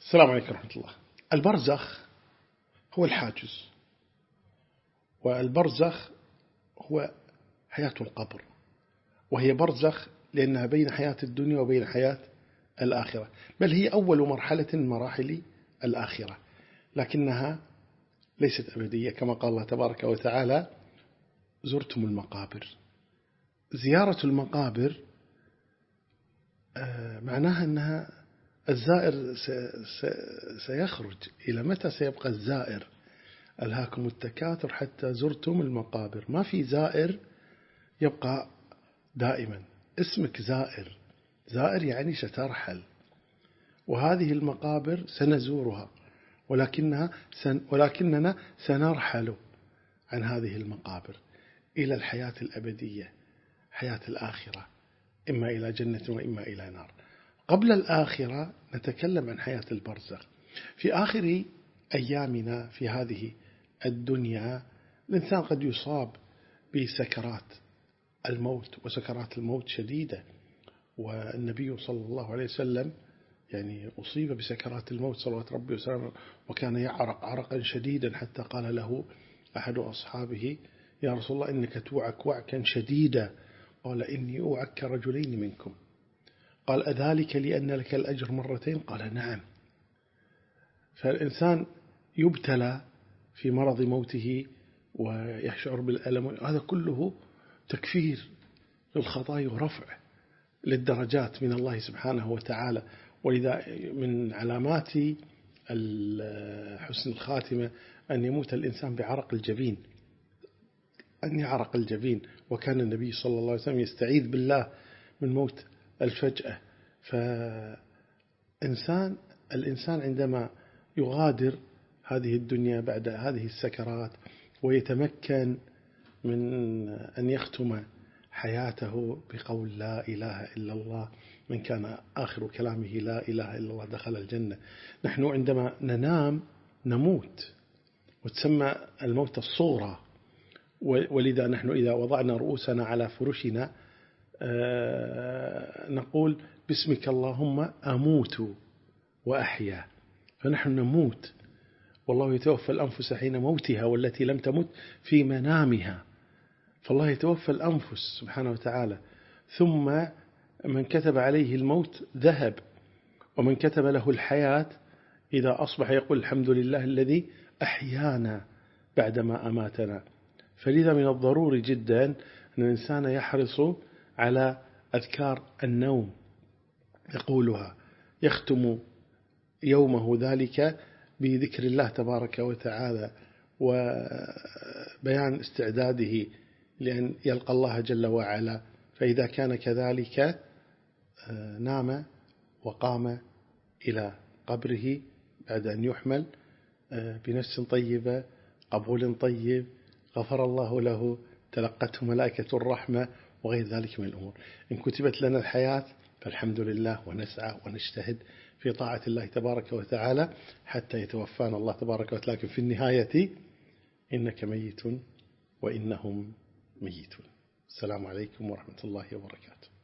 السلام عليكم ورحمة الله. البرزخ هو الحاجز والبرزخ هو حياة القبر وهي برزخ لأنها بين حياة الدنيا وبين حياة الآخرة. بل هي أول مرحلة من مراحل الآخرة لكنها ليست أبدية. كما قال الله تبارك وتعالى زرتم المقابر. زيارة المقابر آه، معناها أنها الزائر سيخرج. إلى متى سيبقى الزائر؟ ألهاكم التكاثر حتى زرتم المقابر؟ ما في زائر يبقى دائما. اسمك زائر. زائر يعني سترحل وهذه المقابر سنزورها ولكنها سن ولكننا سنرحل عن هذه المقابر إلى الحياة الأبدية حياة الآخرة إما إلى جنة وإما إلى نار. قبل الآخرة نتكلم عن حياة البرزخ. في آخر أيامنا في هذه الدنيا الإنسان قد يصاب بسكرات الموت وسكرات الموت شديدة. والنبي صلى الله عليه وسلم يعني أصيب بسكرات الموت صلوات ربي وسلامه وكان يعرق عرقا شديدا حتى قال له أحد أصحابه يا رسول الله إنك توعك وعكا شديدا. قال إني أوعك كرجلين منكم. قال أذلك لأن لك الأجر مرتين؟ قال نعم. فالإنسان يبتلى في مرض موته ويشعر بالألم. هذا كله تكفير للخطايا ورفع للدرجات من الله سبحانه وتعالى. ولذا من علامات حسن الخاتمة أن يموت الإنسان بعرق الجبين. أن يعرق الجبين. وكان النبي صلى الله عليه وسلم يستعيذ بالله من موت الفجأة. فإنسان الإنسان عندما يغادر هذه الدنيا بعد هذه السكرات ويتمكن من أن يختم حياته بقول لا إله إلا الله من كان آخر كلامه لا إله إلا الله دخل الجنة. نحن عندما ننام نموت. وتسمى الموت الصورة. ولذا نحن إذا وضعنا رؤوسنا على فرشنا نقول باسمك اللهم أموت وأحيا. فنحن نموت. والله يتوفى الأنفس حين موتها والتي لم تمت في منامها. فالله يتوفى الأنفس سبحانه وتعالى. ثم من كتب عليه الموت ذهب ومن كتب له الحياة إذا أصبح يقول الحمد لله الذي أحيانا بعدما أماتنا. فلذا من الضروري جدا أن الإنسان يحرص على أذكار النوم يقولها يختم يومه ذلك بذكر الله تبارك وتعالى وبيان استعداده لأن يلقى الله جل وعلا. فإذا كان كذلك آه، نام وقام إلى قبره بعد أن يحمل آه، بنفس طيبة قبول طيب غفر الله له تلقته ملائكة الرحمة وغير ذلك من الأمور. إن كتبت لنا الحياة فالحمد لله ونسعى ونجتهد في طاعة الله تبارك وتعالى حتى يتوفانا الله تبارك وتعالى. لكن في النهاية إنك ميت وإنهم ميتون. السلام عليكم ورحمة الله وبركاته.